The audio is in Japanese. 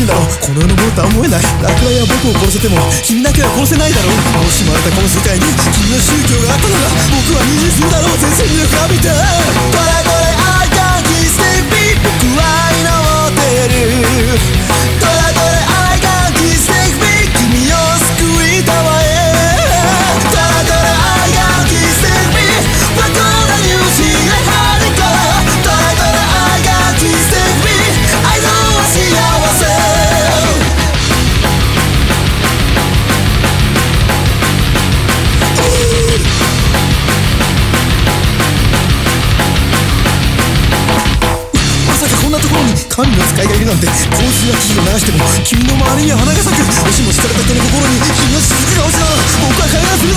しいんだろこの世のものとは思えない。落雷は僕を殺せても君だけは殺せないだろう。もしもあれたこの世界に君の宗教があったなら僕は二重するだろう。全戦力浴びて。神の使いがいるなんて香水や木を流しても君の周りには花が咲く。もしもしかれた人の心に火が続くかもしれない僕は帰らず